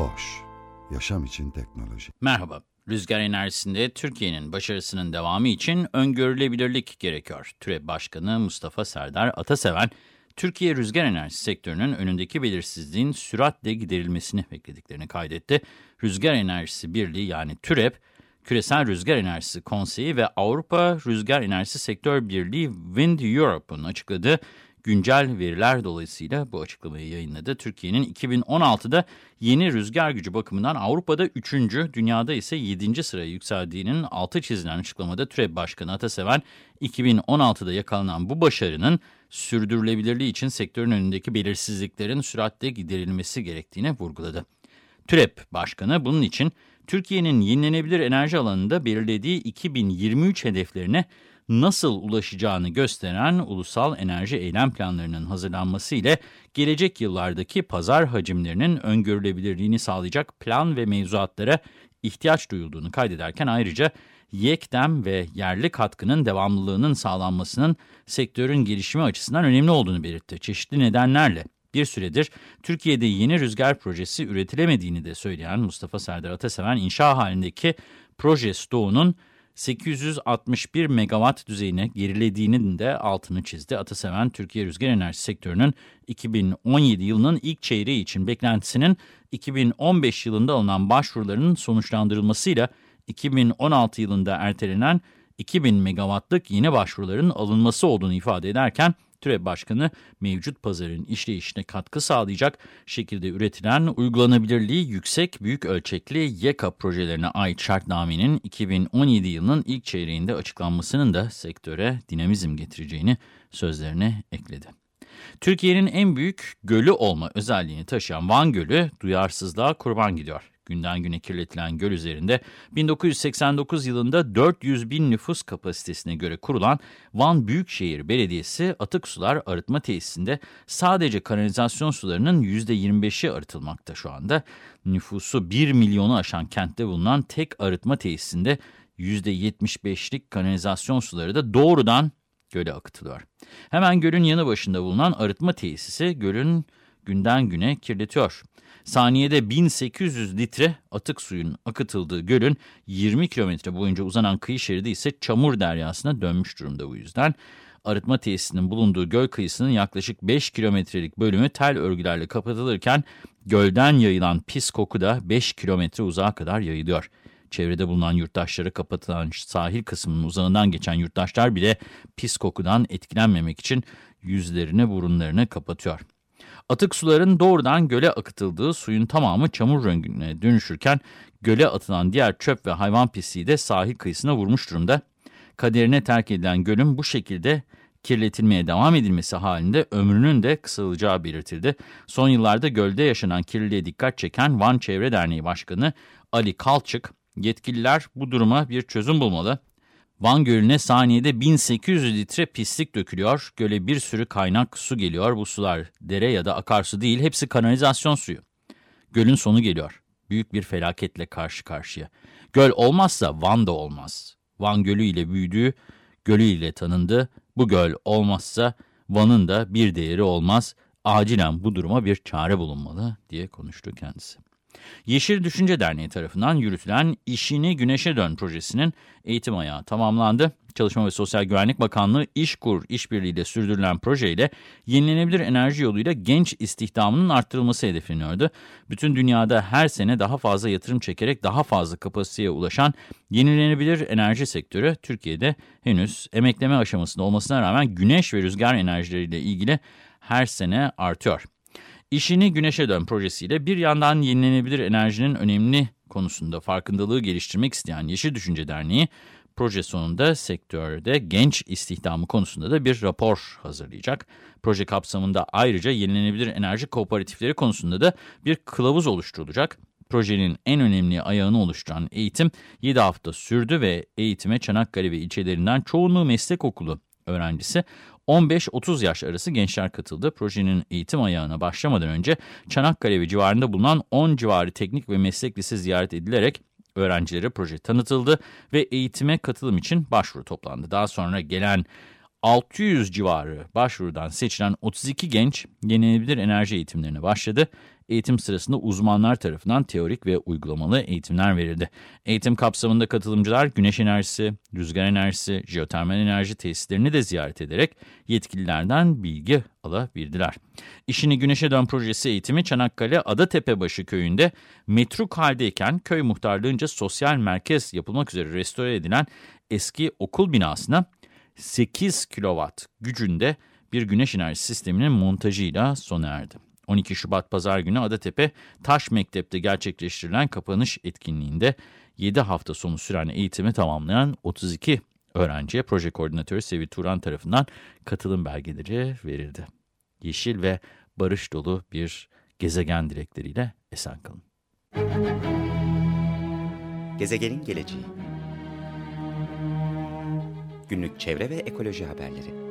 Boş, yaşam için teknoloji. Merhaba. Rüzgar enerjisinde Türkiye'nin başarısının devamı için öngörülebilirlik gerekiyor. TÜRE Başkanı Mustafa Serdar Ataseven, Türkiye rüzgar enerjisi sektörünün önündeki belirsizliğin süratle giderilmesini beklediklerini kaydetti. Rüzgar Enerjisi Birliği yani TÜREP, Küresel Rüzgar Enerjisi Konseyi ve Avrupa Rüzgar Enerjisi Sektör Birliği Wind Europe'un açıkladığı güncel veriler dolayısıyla bu açıklamayı yayınladı. Türkiye'nin 2016'da yeni rüzgar gücü bakımından Avrupa'da 3. dünyada ise 7. sıraya yükseldiğinin altı çizilen açıklamada TÜREP Başkanı Ataseven 2016'da yakalanan bu başarının sürdürülebilirliği için sektörün önündeki belirsizliklerin süratle giderilmesi gerektiğini vurguladı. TÜREP Başkanı bunun için Türkiye'nin yenilenebilir enerji alanında belirlediği 2023 hedeflerine nasıl ulaşacağını gösteren ulusal enerji eylem planlarının hazırlanması ile gelecek yıllardaki pazar hacimlerinin öngörülebilirliğini sağlayacak plan ve mevzuatlara ihtiyaç duyulduğunu kaydederken ayrıca yekdem ve yerli katkının devamlılığının sağlanmasının sektörün gelişimi açısından önemli olduğunu belirtti. Çeşitli nedenlerle bir süredir Türkiye'de yeni rüzgar projesi üretilemediğini de söyleyen Mustafa Serdar Ataseven, inşa halindeki proje stoğunun 861 megawatt düzeyine gerilediğinin de altını çizdi. Ataseven, Türkiye rüzgar enerji sektörünün 2017 yılının ilk çeyreği için beklentisinin 2015 yılında alınan başvuruların sonuçlandırılmasıyla 2016 yılında ertelenen 2000 megawattlık yeni başvuruların alınması olduğunu ifade ederken, TÜREP Başkanı mevcut pazarın işleyişine katkı sağlayacak şekilde üretilen uygulanabilirliği yüksek büyük ölçekli YEKA projelerine ait şartnamenin 2017 yılının ilk çeyreğinde açıklanmasının da sektöre dinamizm getireceğini sözlerine ekledi. Türkiye'nin en büyük gölü olma özelliğini taşıyan Van Gölü duyarsızlığa kurban gidiyor günden güne kirletilen göl üzerinde 1989 yılında 400 bin nüfus kapasitesine göre kurulan Van Büyükşehir Belediyesi atık sular arıtma tesisinde sadece kanalizasyon sularının %25'i arıtılmakta şu anda. Nüfusu 1 milyonu aşan kentte bulunan tek arıtma tesisinde %75'lik kanalizasyon suları da doğrudan göle akıtılıyor. Hemen gölün yanı başında bulunan arıtma tesisi gölün günden güne kirletiyor. Saniyede 1800 litre atık suyun akıtıldığı gölün 20 kilometre boyunca uzanan kıyı şeridi ise çamur deryasına dönmüş durumda bu yüzden. Arıtma tesisinin bulunduğu göl kıyısının yaklaşık 5 kilometrelik bölümü tel örgülerle kapatılırken gölden yayılan pis koku da 5 kilometre uzağa kadar yayılıyor. Çevrede bulunan yurttaşlara kapatılan sahil kısmının uzanından geçen yurttaşlar bile pis kokudan etkilenmemek için yüzlerini burunlarını kapatıyor. Atık suların doğrudan göle akıtıldığı suyun tamamı çamur rengine dönüşürken göle atılan diğer çöp ve hayvan pisliği de sahil kıyısına vurmuş durumda. Kaderine terk edilen gölün bu şekilde kirletilmeye devam edilmesi halinde ömrünün de kısalacağı belirtildi. Son yıllarda gölde yaşanan kirliliğe dikkat çeken Van Çevre Derneği Başkanı Ali Kalçık, yetkililer bu duruma bir çözüm bulmalı. Van Gölü'ne saniyede 1800 litre pislik dökülüyor. Göle bir sürü kaynak su geliyor. Bu sular dere ya da akarsu değil, hepsi kanalizasyon suyu. Gölün sonu geliyor. Büyük bir felaketle karşı karşıya. Göl olmazsa Van da olmaz. Van Gölü ile büyüdü, gölü ile tanındı. Bu göl olmazsa Van'ın da bir değeri olmaz. Acilen bu duruma bir çare bulunmalı diye konuştu kendisi. Yeşil Düşünce Derneği tarafından yürütülen İşini Güneşe Dön projesinin eğitim ayağı tamamlandı. Çalışma ve Sosyal Güvenlik Bakanlığı İşkur işbirliğiyle sürdürülen projeyle yenilenebilir enerji yoluyla genç istihdamının arttırılması hedefleniyordu. Bütün dünyada her sene daha fazla yatırım çekerek daha fazla kapasiteye ulaşan yenilenebilir enerji sektörü Türkiye'de henüz emekleme aşamasında olmasına rağmen güneş ve rüzgar enerjileriyle ilgili her sene artıyor. İşini Güneşe Dön projesiyle bir yandan yenilenebilir enerjinin önemli konusunda farkındalığı geliştirmek isteyen Yeşil Düşünce Derneği, proje sonunda sektörde genç istihdamı konusunda da bir rapor hazırlayacak. Proje kapsamında ayrıca yenilenebilir enerji kooperatifleri konusunda da bir kılavuz oluşturulacak. Projenin en önemli ayağını oluşturan eğitim 7 hafta sürdü ve eğitime Çanakkale ve ilçelerinden çoğunluğu meslek okulu öğrencisi 15-30 yaş arası gençler katıldı. Projenin eğitim ayağına başlamadan önce Çanakkale ve civarında bulunan 10 civarı teknik ve meslek lisesi ziyaret edilerek öğrencilere proje tanıtıldı ve eğitime katılım için başvuru toplandı. Daha sonra gelen 600 civarı başvurudan seçilen 32 genç yenilenebilir enerji eğitimlerine başladı. Eğitim sırasında uzmanlar tarafından teorik ve uygulamalı eğitimler verildi. Eğitim kapsamında katılımcılar güneş enerjisi, rüzgar enerjisi, jeotermal enerji tesislerini de ziyaret ederek yetkililerden bilgi alabildiler. İşini Güneşe Dön projesi eğitimi Çanakkale Adatepebaşı köyünde metruk haldeyken köy muhtarlığınca sosyal merkez yapılmak üzere restore edilen eski okul binasına 8 kilowatt gücünde bir güneş enerji sisteminin montajıyla sona erdi. 12 Şubat Pazar günü Adatepe Taş Mektep'te gerçekleştirilen kapanış etkinliğinde 7 hafta sonu süren eğitimi tamamlayan 32 öğrenciye proje koordinatörü Sevi Turan tarafından katılım belgeleri verildi. Yeşil ve barış dolu bir gezegen dilekleriyle esen kalın. Gezegenin geleceği Günlük çevre ve ekoloji haberleri